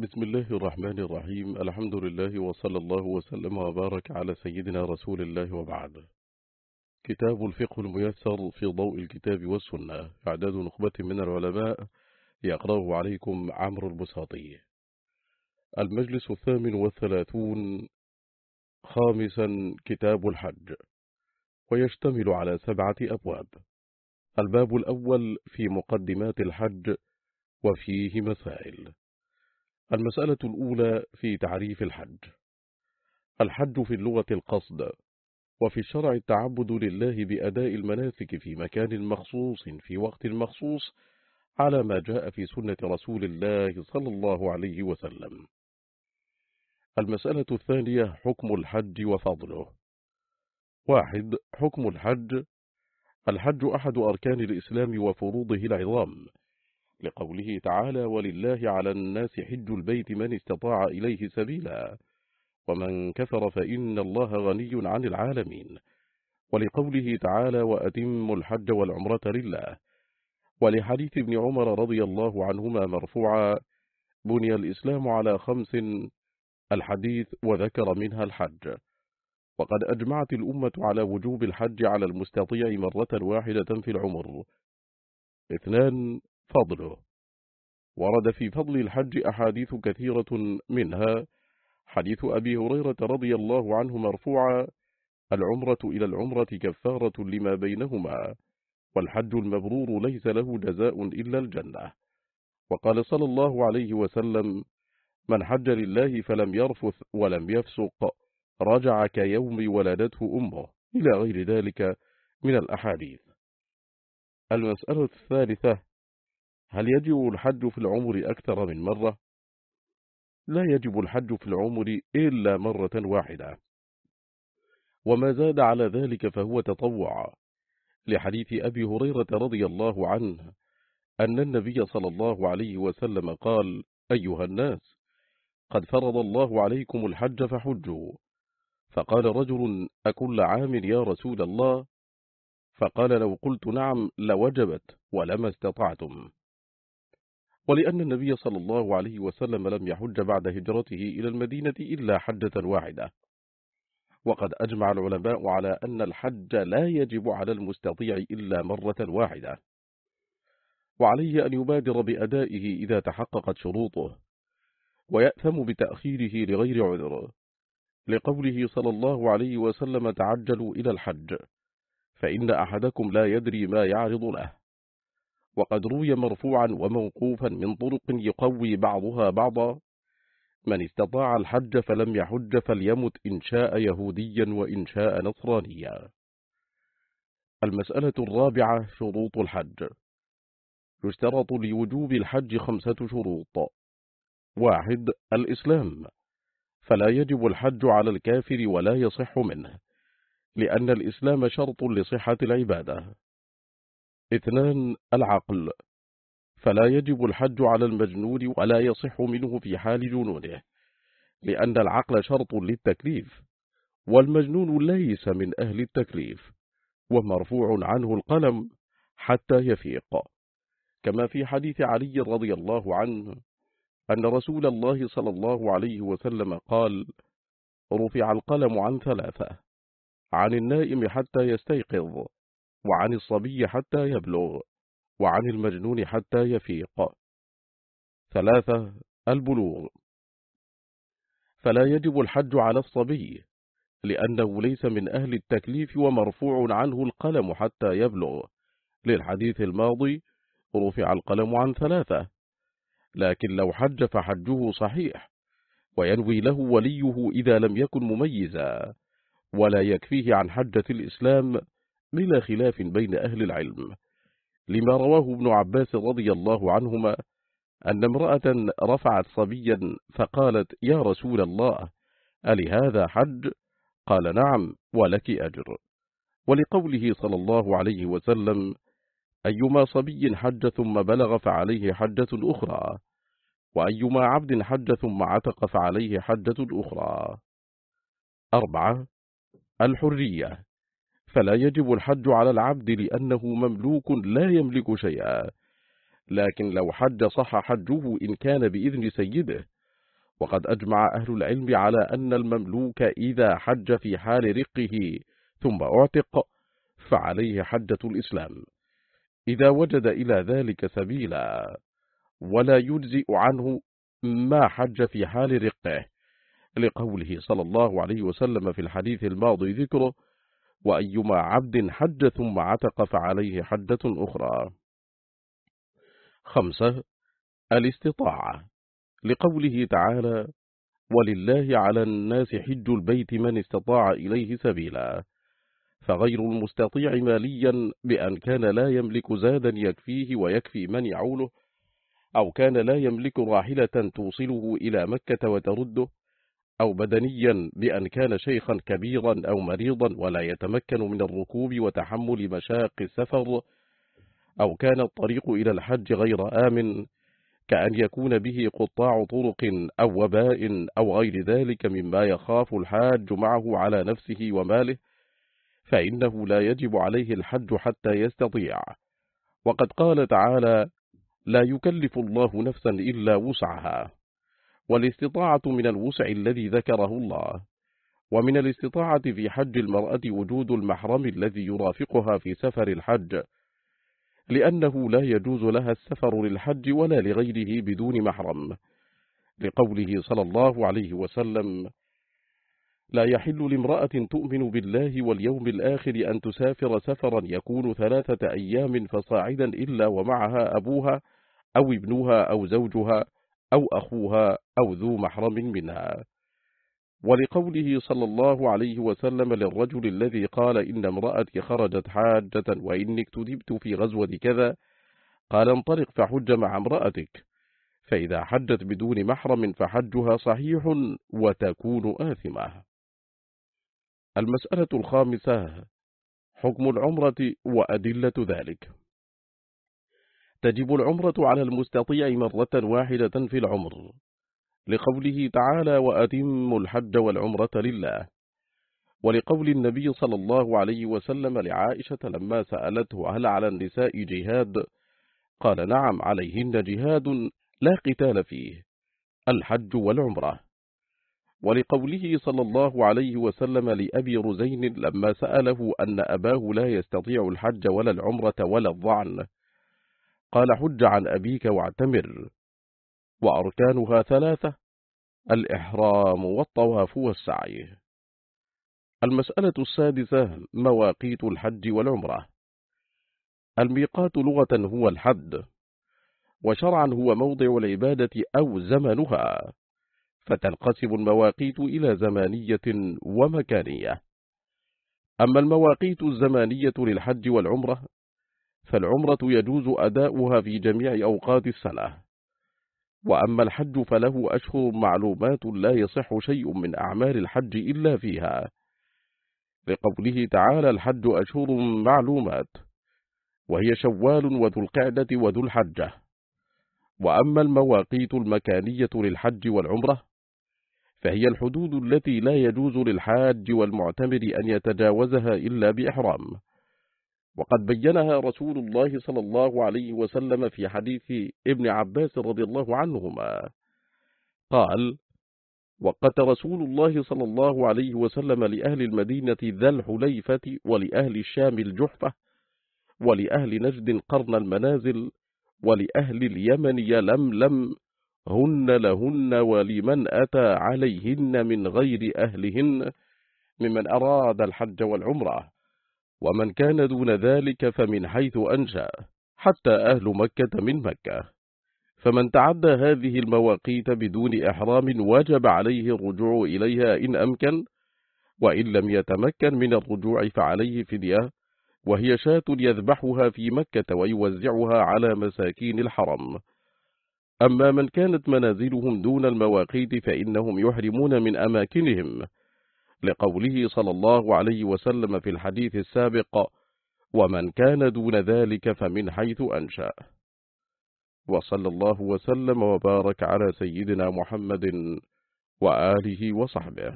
بسم الله الرحمن الرحيم. الحمد لله وصلى الله وسلم وبارك على سيدنا رسول الله وبعد. كتاب الفقه الميسر في ضوء الكتاب والسنة. إعداد نخبة من العلماء. يقرأه عليكم عمرو البساطي. المجلس الثامن والثلاثون. خامسا كتاب الحج. ويشتمل على سبعة أبواب. الباب الأول في مقدمات الحج. وفيه مسائل. المسألة الأولى في تعريف الحج. الحج في اللغة القصد وفي الشرع التعبد لله بأداء المناسك في مكان مخصوص في وقت مخصوص على ما جاء في سنة رسول الله صلى الله عليه وسلم. المسألة الثانية حكم الحج وفضله. واحد حكم الحج. الحج أحد أركان الإسلام وفروضه العظام. لقوله تعالى ولله على الناس حج البيت من استطاع إليه سبيلا ومن كفر فإن الله غني عن العالمين ولقوله تعالى وأتم الحج والعمرة لله ولحديث ابن عمر رضي الله عنهما مرفوعا بني الإسلام على خمس الحديث وذكر منها الحج وقد أجمعت الأمة على وجوب الحج على المستطيع مرة واحدة في العمر. اثنان فضله. ورد في فضل الحج أحاديث كثيرة منها حديث أبي هريرة رضي الله عنه مرفوعا العمرة إلى العمرة كفارة لما بينهما والحج المبرور ليس له جزاء إلا الجنة. وقال صلى الله عليه وسلم من حج لله فلم يرفث ولم يفسق رجع كيوم ولدته أمه. إلى غير ذلك من الأحاديث. المسألة الثالثة هل يجب الحج في العمر أكثر من مرة؟ لا يجب الحج في العمر إلا مرة واحدة. وما زاد على ذلك فهو تطوع. لحديث أبي هريرة رضي الله عنه أن النبي صلى الله عليه وسلم قال أيها الناس قد فرض الله عليكم الحج فحجوا. فقال رجل أكل عام يا رسول الله؟ فقال لو قلت نعم لوجبت ولما استطعتم. ولأن النبي صلى الله عليه وسلم لم يحج بعد هجرته إلى المدينة إلا حجة واحدة. وقد أجمع العلماء على أن الحج لا يجب على المستطيع إلا مرة واحدة. وعليه أن يبادر بأدائه إذا تحققت شروطه ويأثم بتأخيره لغير عذر لقوله صلى الله عليه وسلم تعجلوا إلى الحج فإن أحدكم لا يدري ما يعرض له. وقد روي مرفوعا وموقوفا من طرق يقوي بعضها بعضا من استطاع الحج فلم يحج فليمت إن شاء يهوديا وإن شاء نصرانيا. المسألة الرابعة شروط الحج. يشترط لوجوب الحج خمسة شروط. واحد الإسلام. فلا يجب الحج على الكافر ولا يصح منه لأن الإسلام شرط لصحة العبادة. اثنان العقل فلا يجب الحج على المجنون ولا يصح منه في حال جنونه لأن العقل شرط للتكليف والمجنون ليس من أهل التكليف ومرفوع عنه القلم حتى يفيق. كما في حديث علي رضي الله عنه أن رسول الله صلى الله عليه وسلم قال رفع القلم عن ثلاثة عن النائم حتى يستيقظ وعن الصبي حتى يبلغ وعن المجنون حتى يفيق. ثلاثة البلوغ. فلا يجب الحج على الصبي لأنه ليس من أهل التكليف ومرفوع عنه القلم حتى يبلغ. للحديث الماضي رفع القلم عن ثلاثة لكن لو حج فحجه صحيح وينوي له وليه إذا لم يكن مميزا. ولا يكفيه عن حجة الإسلام بلا خلاف بين أهل العلم. لما رواه ابن عباس رضي الله عنهما أن امرأة رفعت صبيا فقالت يا رسول الله ألهذا حج؟ قال نعم ولك أجر. ولقوله صلى الله عليه وسلم أيما صبي حج ثم بلغ فعليه حجة أخرى وأيما عبد حج ثم عتق فعليه حجة أخرى. أربعة الحرية. فلا يجب الحج على العبد لأنه مملوك لا يملك شيئا. لكن لو حج صح حجه إن كان بإذن سيده. وقد أجمع أهل العلم على أن المملوك إذا حج في حال رقه ثم اعتق فعليه حجة الإسلام. إذا وجد إلى ذلك سبيلا. ولا يجزئ عنه ما حج في حال رقه. لقوله صلى الله عليه وسلم في الحديث الماضي ذكره وأيما عبد حج ثم عتق فعليه حجة أخرى. خمسة الاستطاعة. لقوله تعالى ولله على الناس حج البيت من استطاع إليه سبيلا. فغير المستطيع ماليا بأن كان لا يملك زادا يكفيه ويكفي من يعوله أو كان لا يملك راحلة توصله إلى مكة وترده أو بدنيا بأن كان شيخا كبيرا أو مريضا ولا يتمكن من الركوب وتحمل مشاق السفر أو كان الطريق إلى الحج غير آمن كأن يكون به قطاع طرق أو وباء أو غير ذلك مما يخاف الحاج معه على نفسه وماله فإنه لا يجب عليه الحج حتى يستطيع. وقد قال تعالى لا يكلف الله نفسا إلا وسعها والاستطاعة من الوسع الذي ذكره الله ومن الاستطاعة في حج المرأة وجود المحرم الذي يرافقها في سفر الحج لأنه لا يجوز لها السفر للحج ولا لغيره بدون محرم لقوله صلى الله عليه وسلم لا يحل لامرأة تؤمن بالله واليوم الآخر أن تسافر سفرا يكون ثلاثة أيام فصاعدا إلا ومعها أبوها أو ابنها أو زوجها أو أخوها أو ذو محرم منها. ولقوله صلى الله عليه وسلم للرجل الذي قال إن امرأتي خرجت حاجة وإنك تدبت في غزوة كذا قال انطلق فحج مع امرأتك فإذا حجت بدون محرم فحجها صحيح وتكون آثمة. المسألة الخامسة حكم العمرة وأدلة ذلك. تجب العمرة على المستطيع مرة واحدة في العمر. لقوله تعالى وأتم الحج والعمرة لله. ولقول النبي صلى الله عليه وسلم لعائشة لما سألته هل على النساء جهاد؟ قال نعم عليهن جهاد لا قتال فيه. الحج والعمرة. ولقوله صلى الله عليه وسلم لأبي رزين لما سأله أن أباه لا يستطيع الحج ولا العمرة ولا الضعن قال حج عن أبيك واعتمر. وأركانها ثلاثة الإحرام والطواف والسعي. المسألة السادسة مواقيت الحج والعمرة. الميقات لغة هو الحد وشرعا هو موضع العبادة أو زمنها. فتنقسم المواقيت إلى زمانية ومكانية. أما المواقيت الزمانية للحج والعمرة فالعمرة يجوز أداؤها في جميع أوقات السنة وأما الحج فله أشهر معلومات لا يصح شيء من أعمال الحج إلا فيها. لقوله تعالى الحج أشهر معلومات وهي شوال وذو القعدة وذو الحجة. وأما المواقيت المكانية للحج والعمرة فهي الحدود التي لا يجوز للحاج والمعتمر أن يتجاوزها إلا بإحرام. وقد بينها رسول الله صلى الله عليه وسلم في حديث ابن عباس رضي الله عنهما. قال وقت رسول الله صلى الله عليه وسلم لأهل المدينة ذا الحليفة ولأهل الشام الجحفة ولأهل نجد قرن المنازل ولأهل اليمن يلملم هن لهن ولمن أتى عليهن من غير أهلهن ممن أراد الحج والعمرة. ومن كان دون ذلك فمن حيث أنشأ حتى أهل مكة من مكة. فمن تعدى هذه المواقيت بدون إحرام وجب عليه الرجوع إليها إن أمكن وإن لم يتمكن من الرجوع فعليه فدية وهي شاة يذبحها في مكة ويوزعها على مساكين الحرم. أما من كانت منازلهم دون المواقيت فإنهم يحرمون من أماكنهم. لقوله صلى الله عليه وسلم في الحديث السابق ومن كان دون ذلك فمن حيث أنشأ. وصلى الله وسلم وبارك على سيدنا محمد وآله وصحبه.